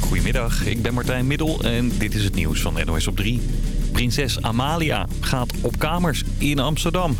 Goedemiddag, ik ben Martijn Middel en dit is het nieuws van NOS op 3. Prinses Amalia gaat op kamers in Amsterdam.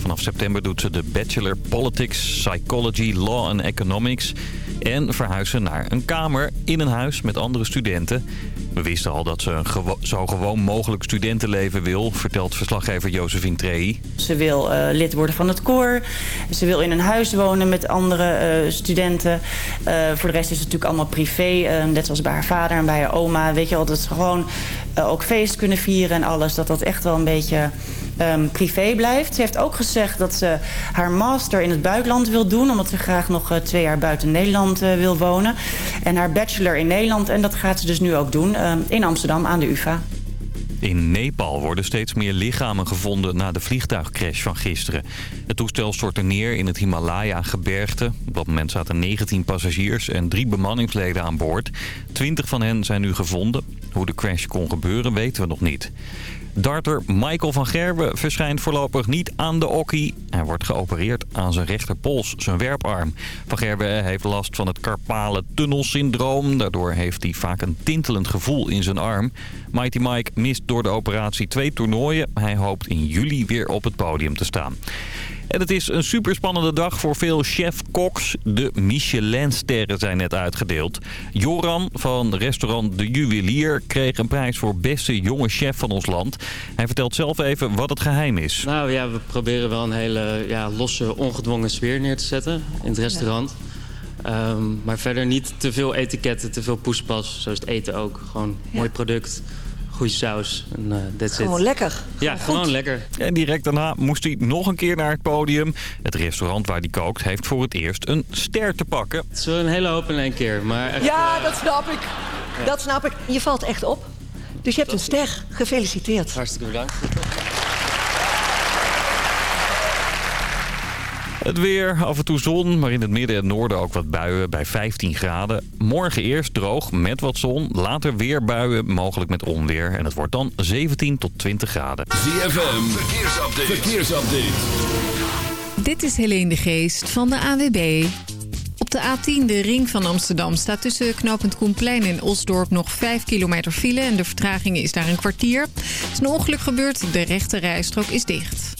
Vanaf september doet ze de Bachelor Politics, Psychology, Law and Economics... en verhuizen naar een kamer in een huis met andere studenten. We wisten al dat ze een zo gewoon mogelijk studentenleven wil... vertelt verslaggever Josephine Trey. Ze wil uh, lid worden van het koor. Ze wil in een huis wonen met andere uh, studenten. Uh, voor de rest is het natuurlijk allemaal privé. net zoals bij haar vader en bij haar oma. Weet je wel, dat ze gewoon ook feest kunnen vieren en alles. Dat dat echt wel een beetje um, privé blijft. Ze heeft ook gezegd dat ze haar master in het buitenland wil doen... omdat ze graag nog uh, twee jaar buiten Nederland uh, wil wonen. En haar bachelor in Nederland. En dat gaat ze dus nu ook doen uh, in Amsterdam aan de UvA. In Nepal worden steeds meer lichamen gevonden na de vliegtuigcrash van gisteren. Het toestel stortte neer in het Himalaya-gebergte. Op dat moment zaten 19 passagiers en drie bemanningsleden aan boord. 20 van hen zijn nu gevonden. Hoe de crash kon gebeuren weten we nog niet. Darter Michael van Gerwen verschijnt voorlopig niet aan de okkie. Hij wordt geopereerd aan zijn rechterpols, zijn werparm. Van Gerwen heeft last van het carpale tunnelsyndroom. Daardoor heeft hij vaak een tintelend gevoel in zijn arm. Mighty Mike mist door de operatie twee toernooien. Hij hoopt in juli weer op het podium te staan. En het is een superspannende dag voor veel chef-koks. De Michelin-sterren zijn net uitgedeeld. Joran van restaurant De Juwelier kreeg een prijs voor beste jonge chef van ons land. Hij vertelt zelf even wat het geheim is. Nou ja, we proberen wel een hele ja, losse, ongedwongen sfeer neer te zetten in het restaurant. Ja. Um, maar verder niet te veel etiketten, te veel poespas. Zo is het eten ook. Gewoon ja. mooi product goede saus. En, uh, that's gewoon it. lekker. Ja, gewoon lekker. En direct daarna moest hij nog een keer naar het podium. Het restaurant waar hij kookt heeft voor het eerst een ster te pakken. Het is wel een hele hoop in één keer. Maar echt, ja, uh, dat snap ik. Ja. Dat snap ik. Je valt echt op. Dus je hebt een ster. Gefeliciteerd. Hartstikke bedankt. Het weer, af en toe zon, maar in het midden en noorden ook wat buien bij 15 graden. Morgen eerst droog met wat zon, later weer buien, mogelijk met onweer. En het wordt dan 17 tot 20 graden. ZFM, verkeersupdate. verkeersupdate. Dit is Helene de Geest van de AWB. Op de A10, de ring van Amsterdam, staat tussen knooppunt Koenplein en Osdorp nog 5 kilometer file. En de vertraging is daar een kwartier. Er is een ongeluk gebeurd, de rechte rijstrook is dicht.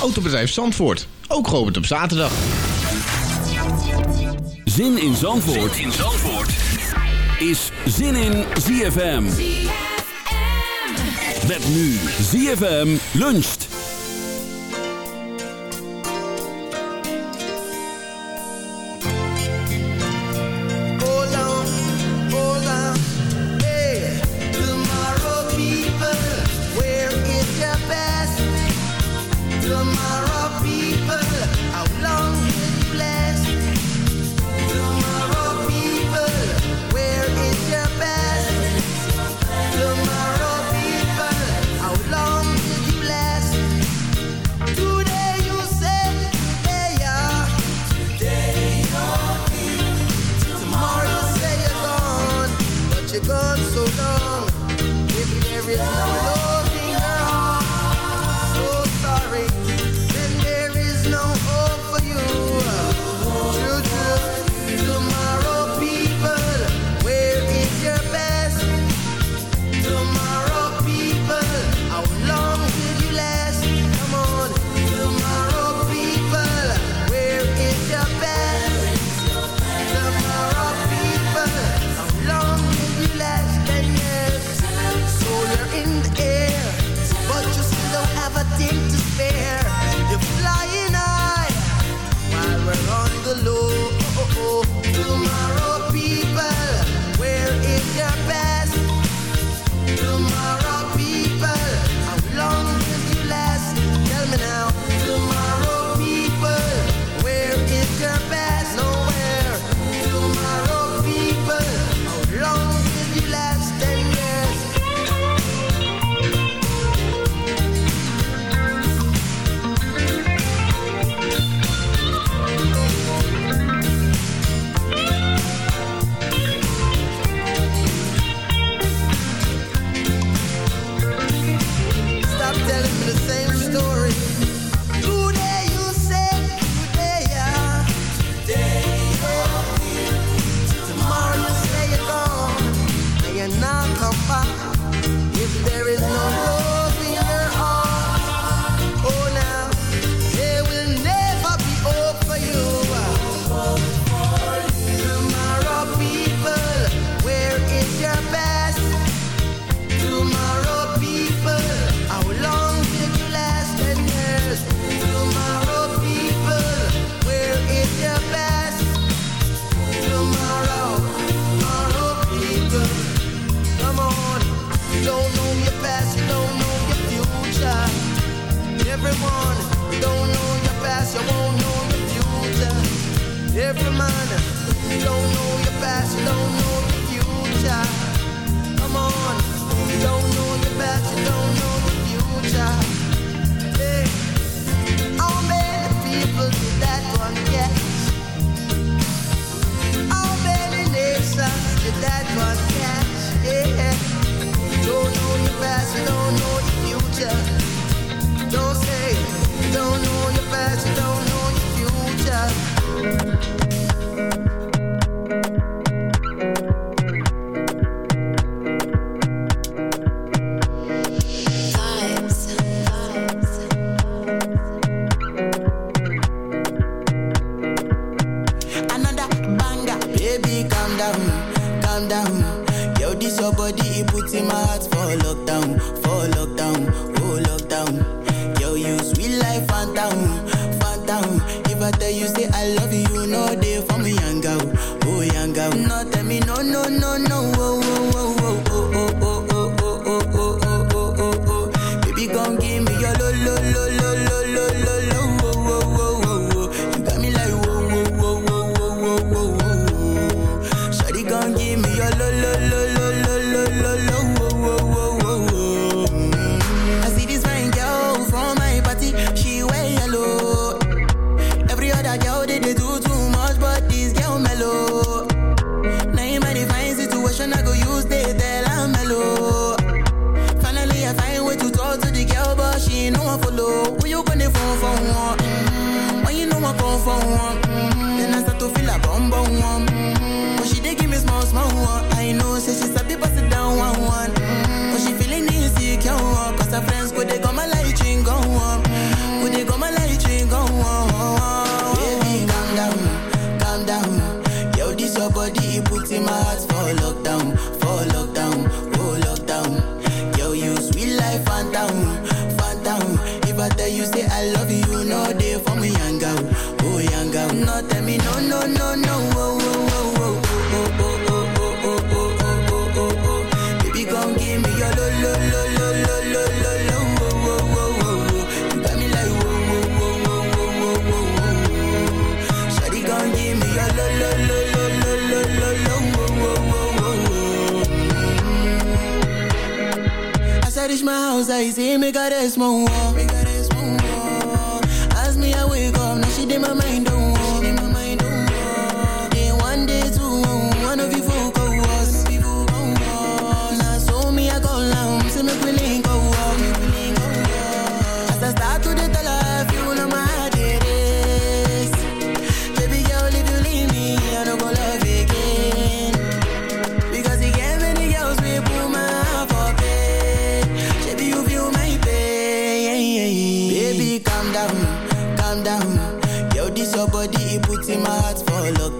Autobedrijf Zandvoort. Ook geopend op zaterdag. Zin in Zandvoort, zin in Zandvoort. is Zin in ZFM. ZFM. Met nu ZFM luncht. lo, lo, lo y si me cares, mon down. Yo, this your body, it puts in my heart for luck.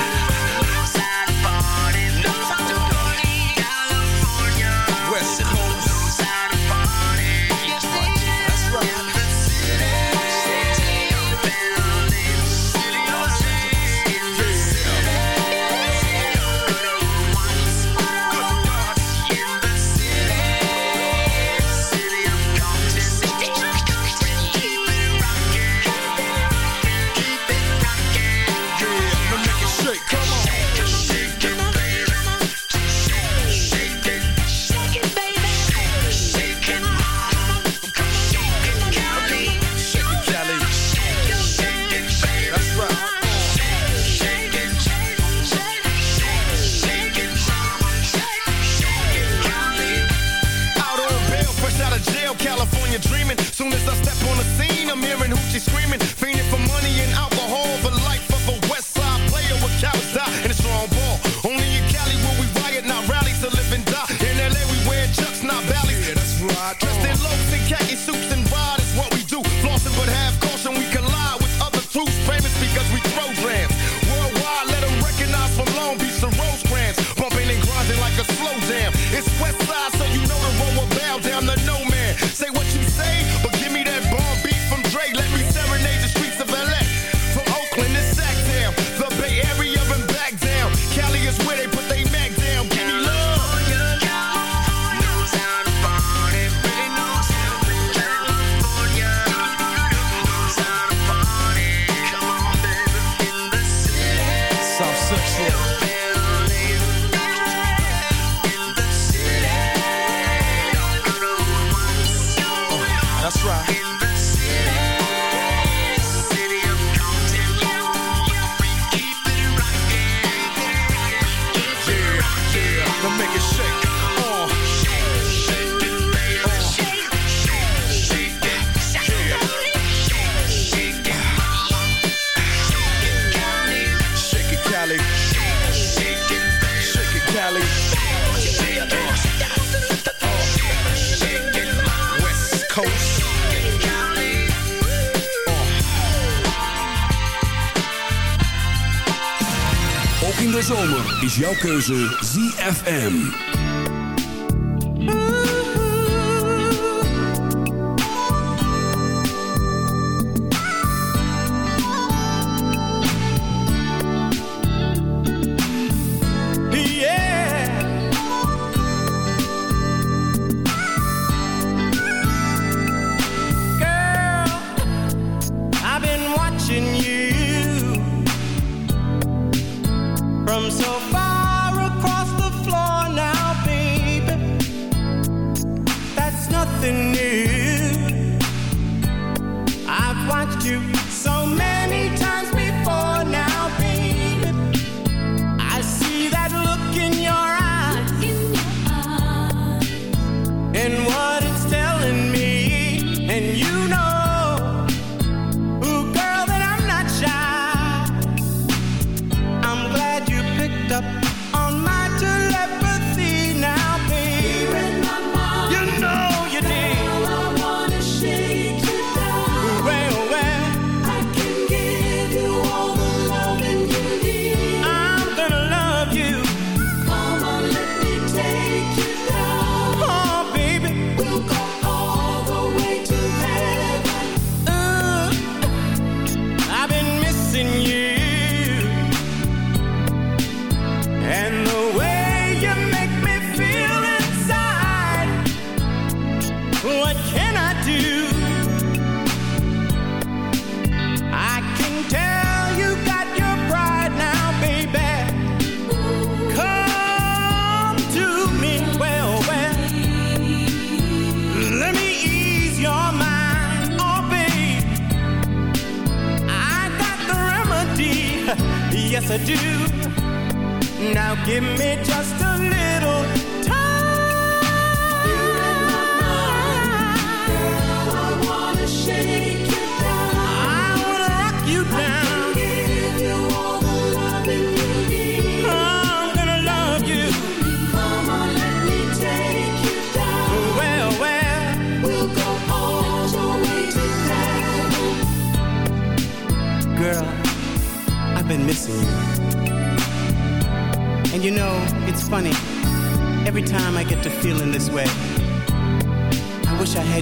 She screaming, jouw keuze ZFM.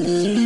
Mm-hmm.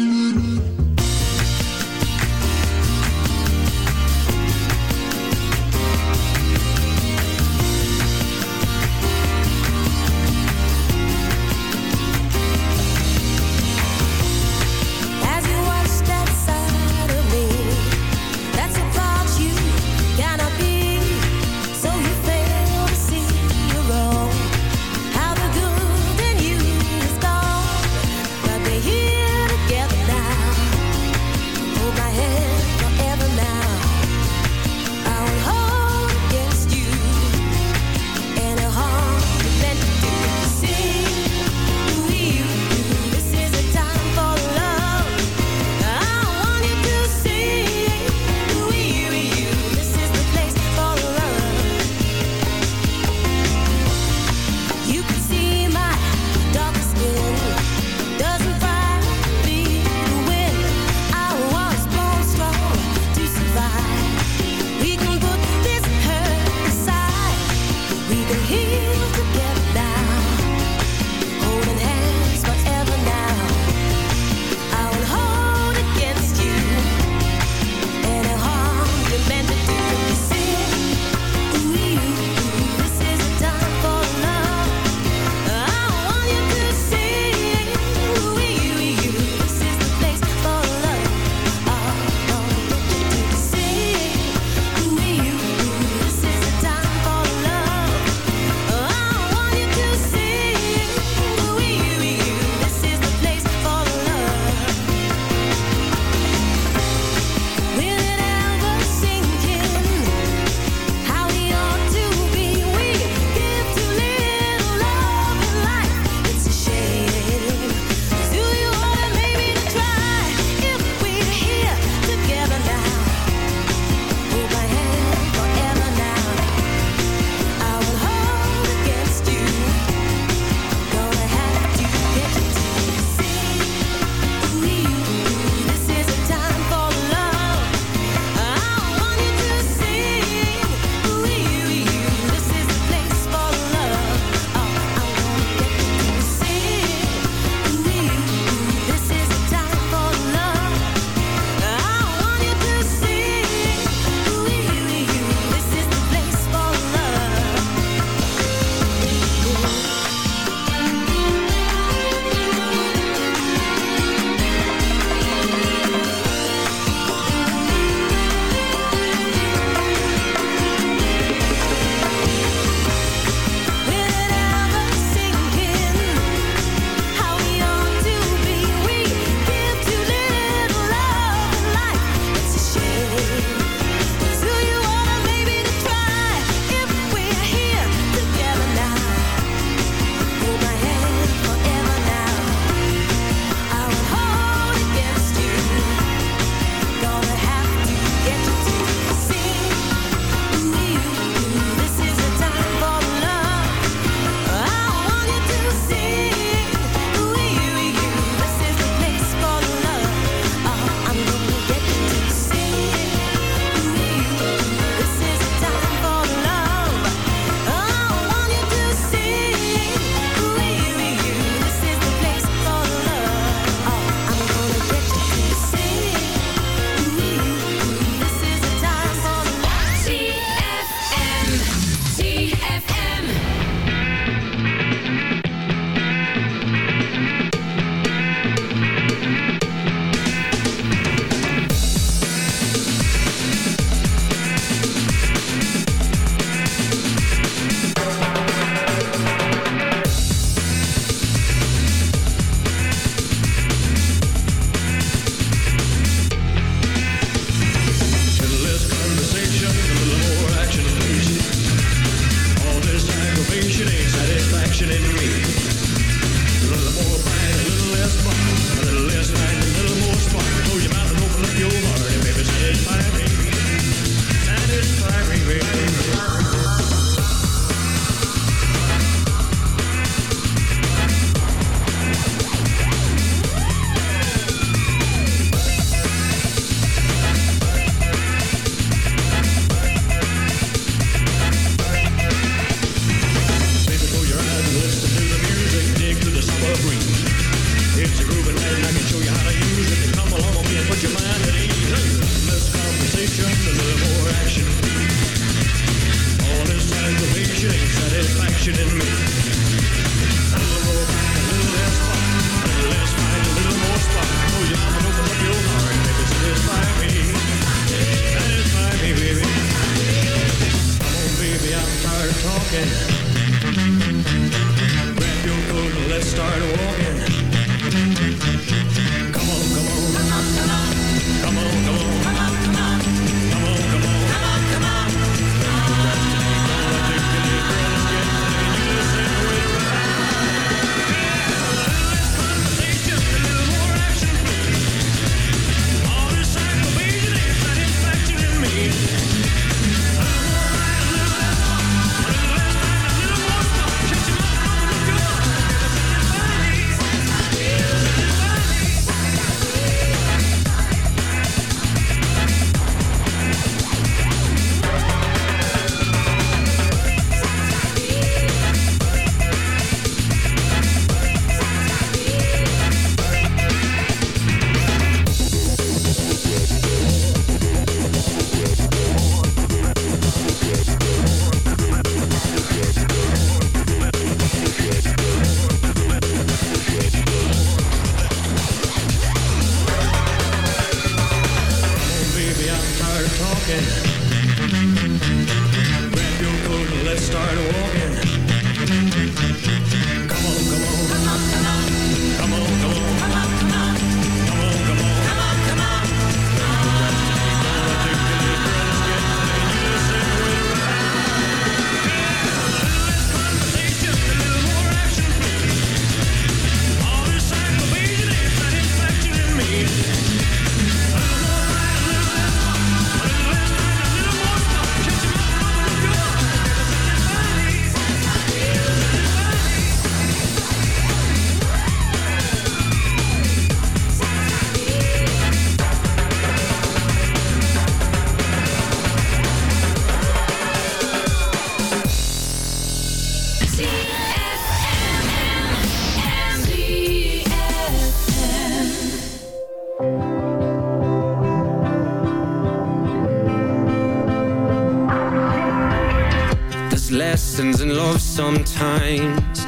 Lessons in love sometimes.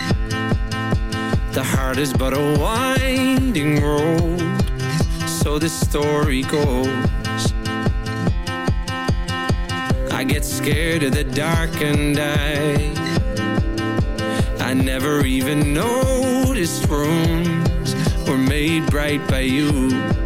The heart is but a winding road. So the story goes. I get scared of the dark and I I never even noticed rooms were made bright by you.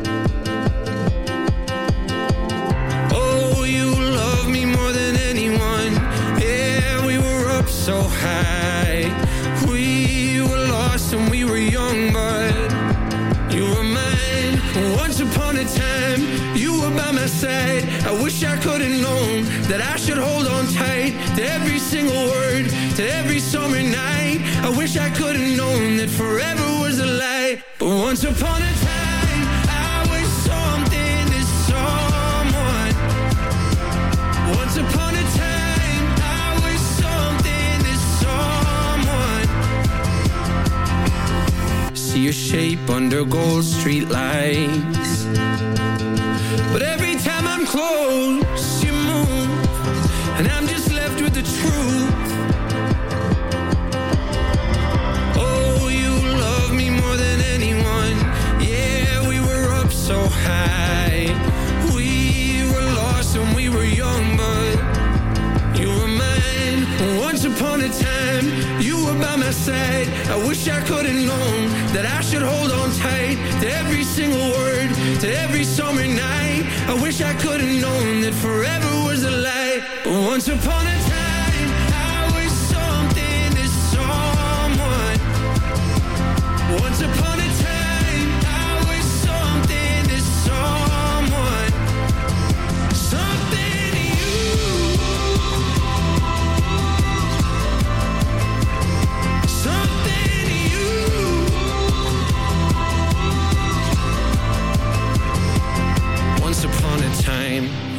Side. I wish I could have known that I should hold on tight to every single word, to every summer night. I wish I could have known that forever was a lie. But once upon a time, I was something to someone. Once upon a time, I was something someone. See your shape under gold street lights. But every close, you move. And I'm just left with the truth. Oh, you love me more than anyone. Yeah, we were up so high. We were lost when we were young, but you were mine. Once upon a time, you were by my side. I wish I could have known that I should hold on tight to every single word, to every summer night. I wish I could have known that forever was a lie. But once upon a time,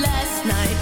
Last night